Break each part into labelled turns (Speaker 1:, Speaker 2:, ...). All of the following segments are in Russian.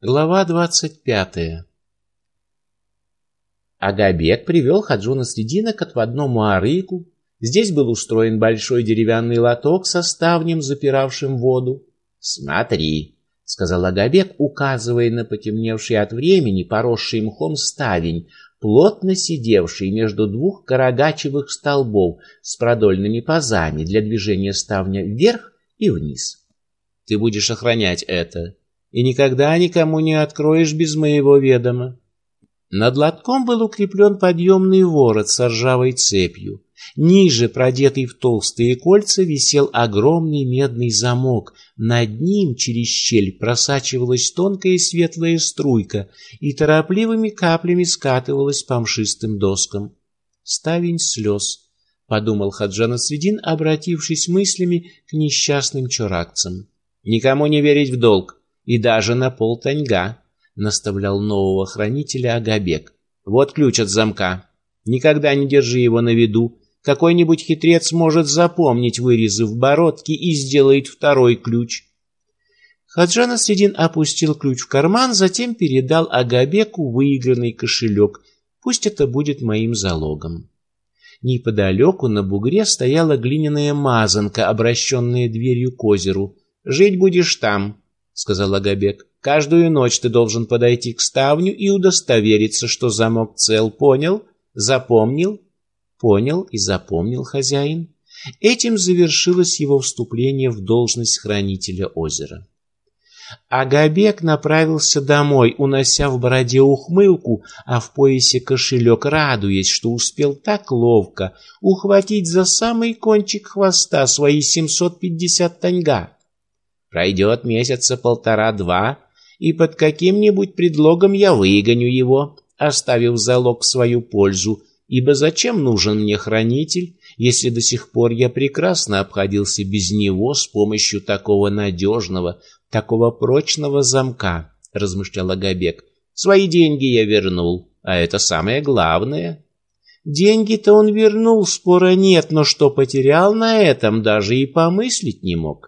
Speaker 1: Глава двадцать пятая. Агабек привел Хаджуна Средина к отводному арыку. Здесь был устроен большой деревянный лоток со ставнем, запиравшим воду. «Смотри», — сказал Агабек, указывая на потемневший от времени, поросший мхом ставень, плотно сидевший между двух карагачевых столбов с продольными пазами для движения ставня вверх и вниз. «Ты будешь охранять это», и никогда никому не откроешь без моего ведома. Над лотком был укреплен подъемный ворот с ржавой цепью. Ниже, продетый в толстые кольца, висел огромный медный замок. Над ним через щель просачивалась тонкая светлая струйка и торопливыми каплями скатывалась по мшистым доскам. «Ставень слез», — подумал Хаджан Асвидин, обратившись мыслями к несчастным чуракцам. «Никому не верить в долг и даже на полтаньга, наставлял нового хранителя Агабек. Вот ключ от замка. Никогда не держи его на виду. Какой-нибудь хитрец может запомнить вырезы в бородке и сделает второй ключ. Хаджан Асредин опустил ключ в карман, затем передал Агабеку выигранный кошелек. Пусть это будет моим залогом. Неподалеку на бугре стояла глиняная мазанка, обращенная дверью к озеру. «Жить будешь там», сказал Агабек. Каждую ночь ты должен подойти к ставню и удостовериться, что замок цел. Понял? Запомнил? Понял и запомнил хозяин. Этим завершилось его вступление в должность хранителя озера. Агабек направился домой, унося в бороде ухмылку, а в поясе кошелек, радуясь, что успел так ловко ухватить за самый кончик хвоста свои 750 таньга. Пройдет месяца полтора-два, и под каким-нибудь предлогом я выгоню его, оставив залог в свою пользу, ибо зачем нужен мне хранитель, если до сих пор я прекрасно обходился без него с помощью такого надежного, такого прочного замка, размышлял Агабек. Свои деньги я вернул, а это самое главное. Деньги-то он вернул, спора нет, но что потерял на этом, даже и помыслить не мог.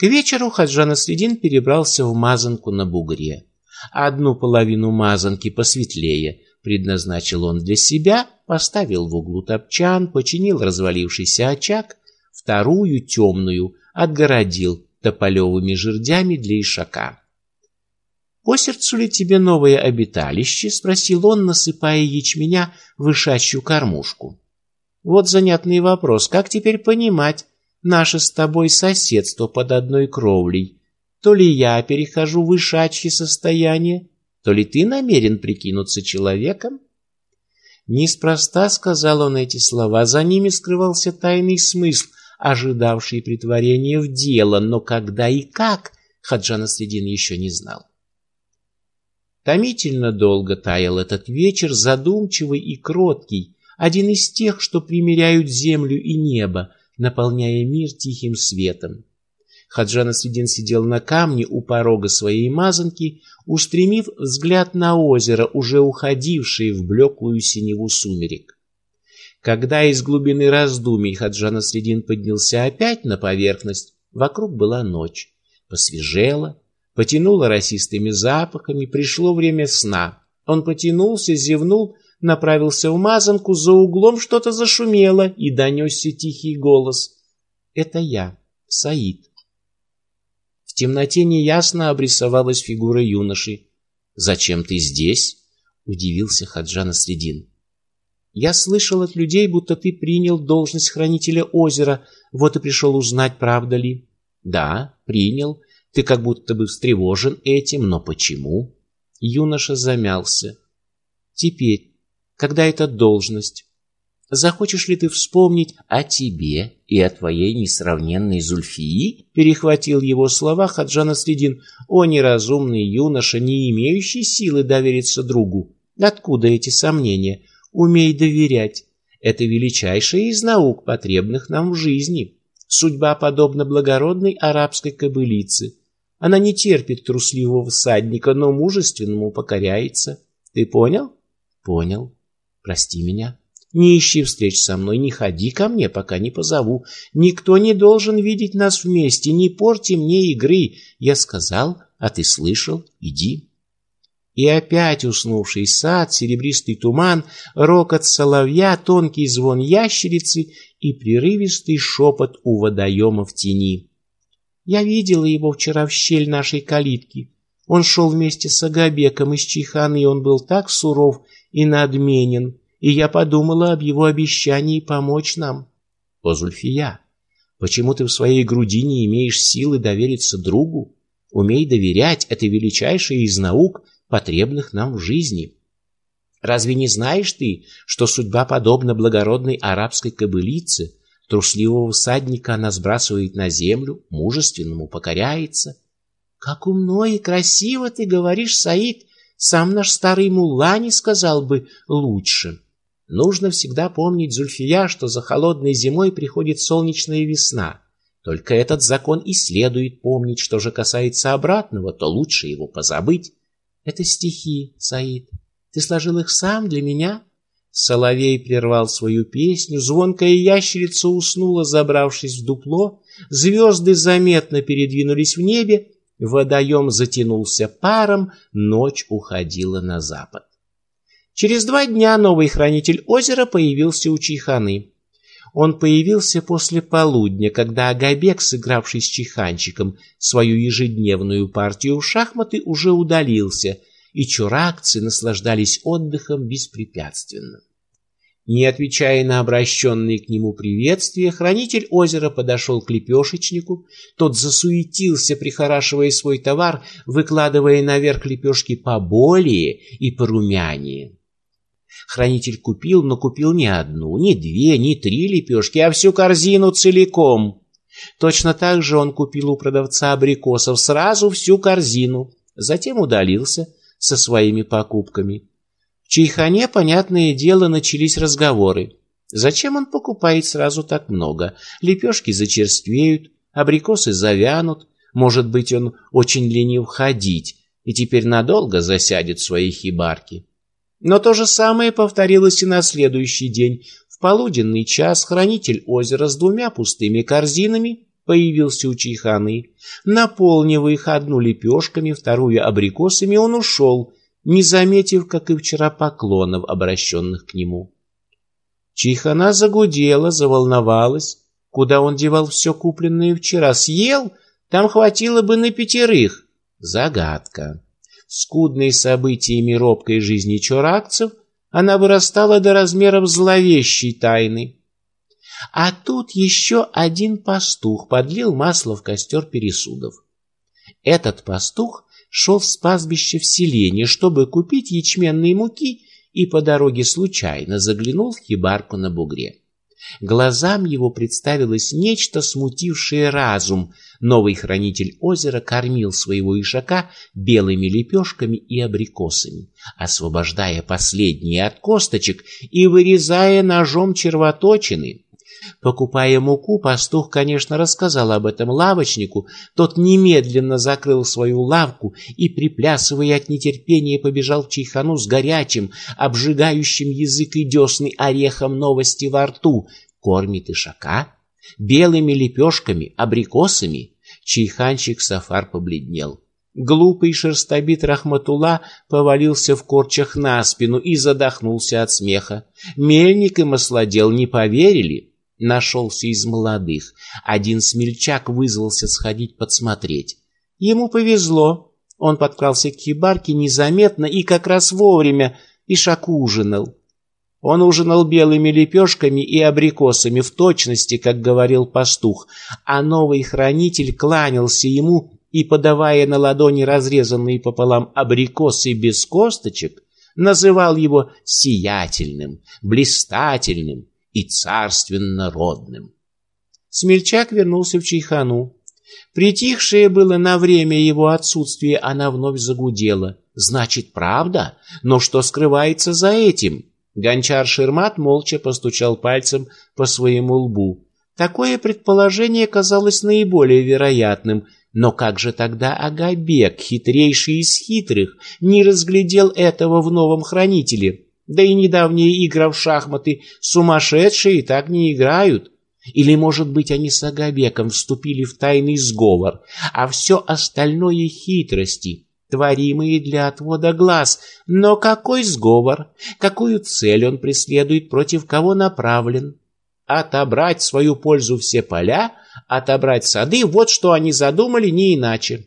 Speaker 1: К вечеру Хаджан Следин перебрался в мазанку на бугре. Одну половину мазанки посветлее предназначил он для себя, поставил в углу топчан, починил развалившийся очаг, вторую темную отгородил тополевыми жердями для ишака. «По сердцу ли тебе новое обиталище?» — спросил он, насыпая ячменя в ишачью кормушку. «Вот занятный вопрос. Как теперь понимать, наше с тобой соседство под одной кровлей. То ли я перехожу в ишачье состояние, то ли ты намерен прикинуться человеком? Неспроста сказал он эти слова, за ними скрывался тайный смысл, ожидавший притворения в дело, но когда и как Хаджан Средин еще не знал. Томительно долго таял этот вечер, задумчивый и кроткий, один из тех, что примиряют землю и небо, наполняя мир тихим светом. Хаджан Асвидин сидел на камне у порога своей мазанки, устремив взгляд на озеро, уже уходившее в блеклую синеву сумерек. Когда из глубины раздумий Хаджан Асвидин поднялся опять на поверхность, вокруг была ночь. Посвежело, потянуло росистыми запахами, пришло время сна. Он потянулся, зевнул направился в мазанку, за углом что-то зашумело, и донесся тихий голос. «Это я, Саид». В темноте неясно обрисовалась фигура юноши. «Зачем ты здесь?» — удивился Хаджан Средин. «Я слышал от людей, будто ты принял должность хранителя озера, вот и пришел узнать, правда ли». «Да, принял. Ты как будто бы встревожен этим, но почему?» Юноша замялся. «Теперь когда эта должность. Захочешь ли ты вспомнить о тебе и о твоей несравненной Зульфии? Перехватил его слова Хаджан Следин. О неразумный юноша, не имеющий силы довериться другу. Откуда эти сомнения? Умей доверять. Это величайшая из наук, потребных нам в жизни. Судьба подобна благородной арабской кобылице. Она не терпит трусливого всадника, но мужественному покоряется. Ты понял? Понял. Прости меня. Не ищи встреч со мной, не ходи ко мне, пока не позову. Никто не должен видеть нас вместе, не порти мне игры. Я сказал, а ты слышал, иди. И опять уснувший сад, серебристый туман, рокот соловья, тонкий звон ящерицы и прерывистый шепот у водоема в тени. Я видела его вчера в щель нашей калитки. Он шел вместе с Агабеком из Чиханы, и он был так суров и надменен, и я подумала об его обещании помочь нам. О, Зульфия, почему ты в своей груди не имеешь силы довериться другу? Умей доверять, это величайшая из наук, потребных нам в жизни. Разве не знаешь ты, что судьба подобна благородной арабской кобылице, трусливого всадника она сбрасывает на землю, мужественному покоряется? Как умно и красиво ты говоришь, Саид, сам наш старый мулла не сказал бы лучше. Нужно всегда помнить, Зульфия, что за холодной зимой приходит солнечная весна. Только этот закон и следует помнить, что же касается обратного, то лучше его позабыть. Это стихи, Саид. Ты сложил их сам для меня? Соловей прервал свою песню, звонкая ящерица уснула, забравшись в дупло, звезды заметно передвинулись в небе, водоем затянулся паром, ночь уходила на запад. Через два дня новый хранитель озера появился у Чайханы. Он появился после полудня, когда Агабек, сыгравший с чайханчиком свою ежедневную партию в шахматы, уже удалился, и чуракцы наслаждались отдыхом беспрепятственно. Не отвечая на обращенные к нему приветствия, хранитель озера подошел к лепешечнику. Тот засуетился, прихорашивая свой товар, выкладывая наверх лепешки поболее и порумянее. Хранитель купил, но купил не одну, не две, не три лепешки, а всю корзину целиком. Точно так же он купил у продавца абрикосов сразу всю корзину, затем удалился со своими покупками. Чайхане, понятное дело, начались разговоры. Зачем он покупает сразу так много? Лепешки зачерствеют, абрикосы завянут, может быть, он очень ленив ходить и теперь надолго засядет в своей хибарке. Но то же самое повторилось и на следующий день. В полуденный час хранитель озера с двумя пустыми корзинами появился у Чайханы. Наполнив их одну лепешками, вторую абрикосами, он ушел, не заметив, как и вчера, поклонов, обращенных к нему. Чайхана загудела, заволновалась. Куда он девал все купленное вчера? Съел? Там хватило бы на пятерых. Загадка скудной событиями робкой жизни чуракцев, она вырастала до размеров зловещей тайны. А тут еще один пастух подлил масло в костер пересудов. Этот пастух шел с пастбища в селение, чтобы купить ячменные муки, и по дороге случайно заглянул в хибарку на бугре. Глазам его представилось нечто, смутившее разум. Новый хранитель озера кормил своего ишака белыми лепешками и абрикосами, освобождая последние от косточек и вырезая ножом червоточины. Покупая муку, пастух, конечно, рассказал об этом лавочнику. Тот немедленно закрыл свою лавку и, приплясывая от нетерпения, побежал в чайхану с горячим, обжигающим язык и десны орехом новости во рту. Кормит ишака белыми лепешками, абрикосами. Чайханчик Сафар побледнел. Глупый шерстобит Рахматула повалился в корчах на спину и задохнулся от смеха. Мельник и маслодел не поверили, нашелся из молодых. Один смельчак вызвался сходить подсмотреть. Ему повезло. Он подкрался к хибарке незаметно и как раз вовремя, и шаг ужинал. Он ужинал белыми лепешками и абрикосами в точности, как говорил пастух, а новый хранитель кланялся ему и, подавая на ладони разрезанные пополам абрикосы без косточек, называл его сиятельным, блистательным, и царственно родным. Смельчак вернулся в Чайхану. Притихшее было на время его отсутствия, она вновь загудела. Значит, правда? Но что скрывается за этим? Гончар Ширмат молча постучал пальцем по своему лбу. Такое предположение казалось наиболее вероятным, но как же тогда Агабек, хитрейший из хитрых, не разглядел этого в новом хранителе? Да и недавние игры в шахматы сумасшедшие так не играют. Или, может быть, они с Агабеком вступили в тайный сговор, а все остальное хитрости, творимые для отвода глаз. Но какой сговор? Какую цель он преследует, против кого направлен? Отобрать свою пользу все поля, отобрать сады, вот что они задумали, не иначе.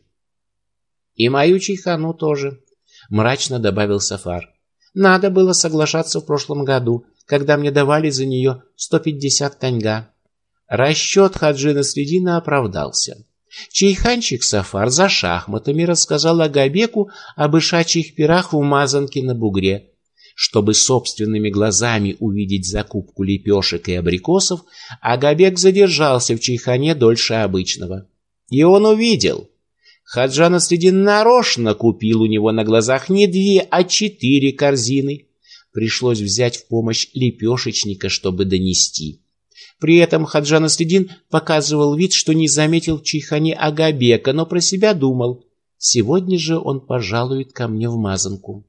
Speaker 1: И мою чайхану тоже, мрачно добавил Сафар. Надо было соглашаться в прошлом году, когда мне давали за нее сто пятьдесят таньга. Расчет Хаджина Средина оправдался. Чайханчик Сафар за шахматами рассказал Агабеку об ишачьих пирах в Мазанке на бугре. Чтобы собственными глазами увидеть закупку лепешек и абрикосов, Агабек задержался в Чайхане дольше обычного. И он увидел. Хаджан Средин нарочно купил у него на глазах не две, а четыре корзины. Пришлось взять в помощь лепешечника, чтобы донести. При этом Хаджан Аследин показывал вид, что не заметил в чайхане Агабека, но про себя думал. Сегодня же он пожалует ко мне в мазанку.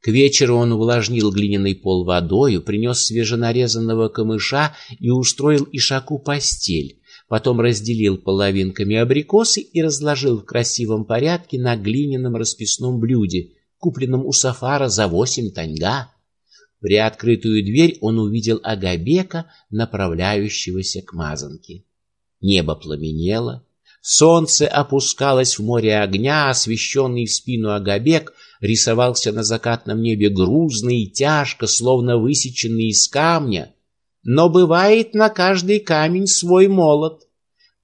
Speaker 1: К вечеру он увлажнил глиняный пол водою, принес свеженарезанного камыша и устроил Ишаку постель. Потом разделил половинками абрикосы и разложил в красивом порядке на глиняном расписном блюде, купленном у Сафара за восемь таньга. Приоткрытую дверь он увидел Агабека, направляющегося к мазанке. Небо пламенело, солнце опускалось в море огня, освещенный в спину Агабек рисовался на закатном небе грузный и тяжко, словно высеченный из камня. Но бывает на каждый камень свой молот.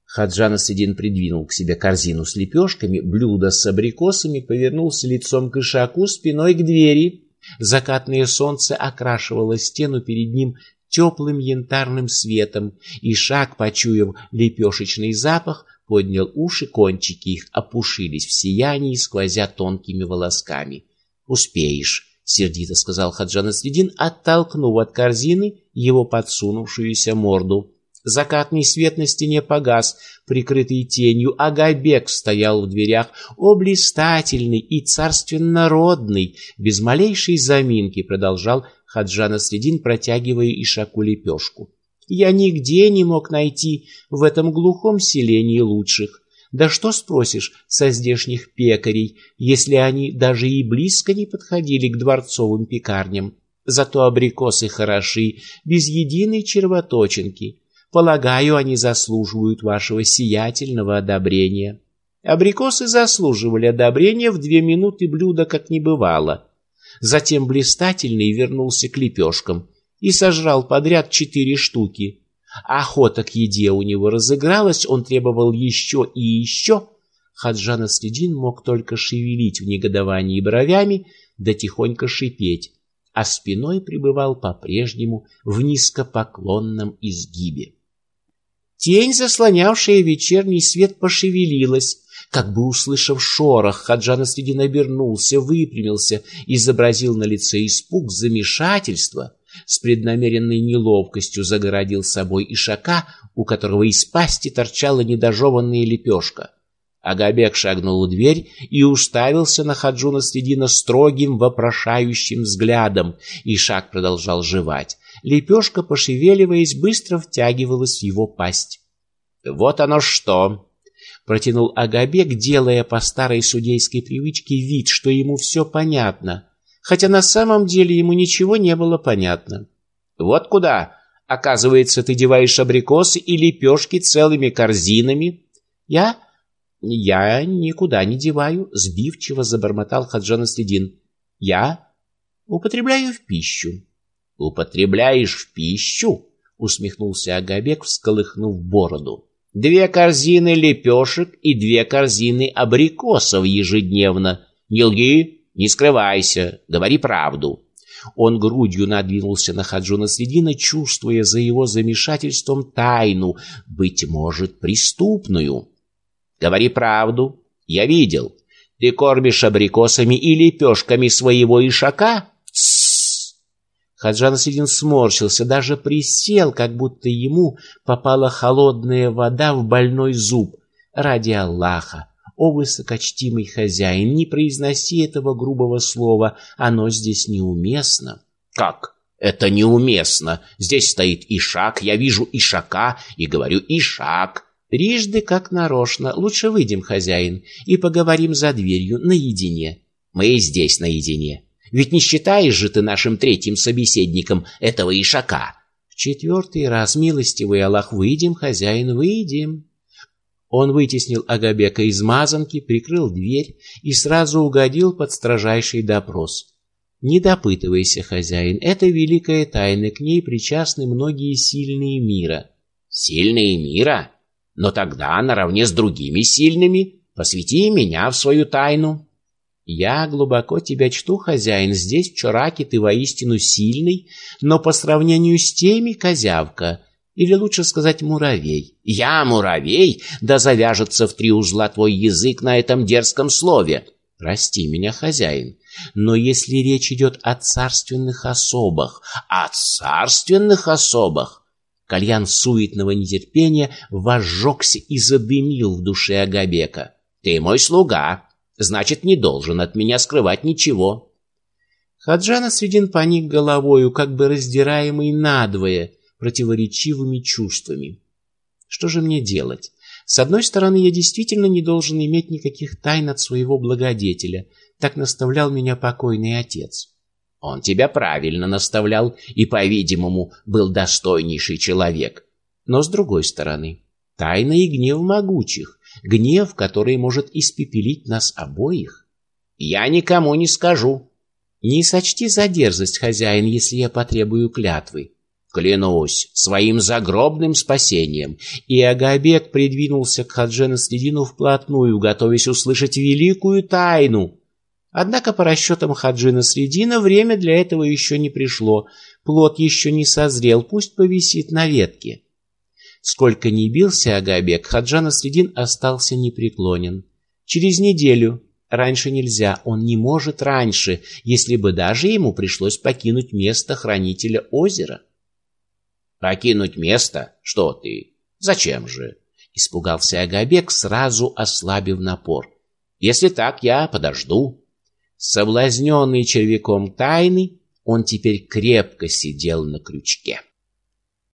Speaker 1: Хаджан Асадин придвинул к себе корзину с лепешками, блюдо с абрикосами, повернулся лицом к Ишаку, спиной к двери — Закатное солнце окрашивало стену перед ним теплым янтарным светом, и шаг, почуяв лепешечный запах, поднял уши, кончики их опушились в сиянии, сквозя тонкими волосками. «Успеешь», — сердито сказал Хаджан Средин, оттолкнув от корзины его подсунувшуюся морду. Закатный свет на стене погас, прикрытый тенью, а Гайбек стоял в дверях, о блистательный и царственно-родный, без малейшей заминки продолжал Хаджана Средин, протягивая Ишаку лепешку. Я нигде не мог найти в этом глухом селении лучших. Да что спросишь со здешних пекарей, если они даже и близко не подходили к дворцовым пекарням? Зато абрикосы хороши, без единой червоточинки. Полагаю, они заслуживают вашего сиятельного одобрения. Абрикосы заслуживали одобрения в две минуты блюда, как не бывало. Затем блистательный вернулся к лепешкам и сожрал подряд четыре штуки. Охота к еде у него разыгралась, он требовал еще и еще. Хаджан Аследин мог только шевелить в негодовании бровями, да тихонько шипеть, а спиной пребывал по-прежнему в низкопоклонном изгибе. Тень, заслонявшая вечерний свет, пошевелилась. Как бы услышав шорох, Хаджан Асредин обернулся, выпрямился, изобразил на лице испуг, замешательство. С преднамеренной неловкостью загородил собой ишака, у которого из пасти торчала недожеванная лепешка. Агабек шагнул в дверь и уставился на Хаджуна Средина строгим, вопрошающим взглядом. Ишак продолжал жевать лепешка, пошевеливаясь, быстро втягивалась в его пасть. «Вот оно что!» — протянул Агабек, делая по старой судейской привычке вид, что ему все понятно, хотя на самом деле ему ничего не было понятно. «Вот куда, оказывается, ты деваешь абрикосы и лепешки целыми корзинами?» «Я? Я никуда не деваю», — сбивчиво забормотал Хаджан Следин. «Я употребляю в пищу». «Употребляешь в пищу?» — усмехнулся Агабек, всколыхнув бороду. «Две корзины лепешек и две корзины абрикосов ежедневно. Не лги, не скрывайся, говори правду». Он грудью надвинулся на Хаджуна Средина, чувствуя за его замешательством тайну, быть может, преступную. «Говори правду. Я видел. Ты кормишь абрикосами и лепешками своего ишака?» Хаджан Сидин сморщился, даже присел, как будто ему попала холодная вода в больной зуб. Ради Аллаха, о высокочтимый хозяин, не произноси этого грубого слова, оно здесь неуместно. Как? Это неуместно. Здесь стоит Ишак, я вижу Ишака и говорю Ишак. Трижды как нарочно. Лучше выйдем, хозяин, и поговорим за дверью наедине. Мы и здесь наедине. Ведь не считаешь же ты нашим третьим собеседником этого Ишака? В четвертый раз, милостивый Аллах, выйдем, хозяин, выйдем. Он вытеснил Агабека из мазанки, прикрыл дверь и сразу угодил под строжайший допрос. Не допытывайся, хозяин, это великая тайна, к ней причастны многие сильные мира. Сильные мира? Но тогда, наравне с другими сильными, посвяти меня в свою тайну. Я глубоко тебя чту, хозяин, здесь в Чураке ты воистину сильный, но по сравнению с теми козявка, или лучше сказать муравей. Я муравей, да завяжется в три узла твой язык на этом дерзком слове. Прости меня, хозяин, но если речь идет о царственных особах, о царственных особах, кальян суетного нетерпения возжегся и задымил в душе Агабека. Ты мой слуга, значит, не должен от меня скрывать ничего. Хаджана Средин поник головою, как бы раздираемый надвое противоречивыми чувствами. Что же мне делать? С одной стороны, я действительно не должен иметь никаких тайн от своего благодетеля, так наставлял меня покойный отец. Он тебя правильно наставлял и, по-видимому, был достойнейший человек. Но с другой стороны, тайна и гнев могучих, гнев, который может испепелить нас обоих. Я никому не скажу. Не сочти за дерзость, хозяин, если я потребую клятвы. Клянусь своим загробным спасением. И Агабек придвинулся к Хаджена Следину вплотную, готовясь услышать великую тайну. Однако по расчетам Хаджина Средина время для этого еще не пришло. Плод еще не созрел, пусть повисит на ветке. Сколько ни бился Агабек, Хаджан Средин остался непреклонен. Через неделю, раньше нельзя, он не может раньше, если бы даже ему пришлось покинуть место хранителя озера. Покинуть место? Что ты? Зачем же? Испугался Агабек, сразу ослабив напор. Если так, я подожду. Соблазненный червяком тайны, он теперь крепко сидел на крючке.